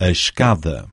A escada.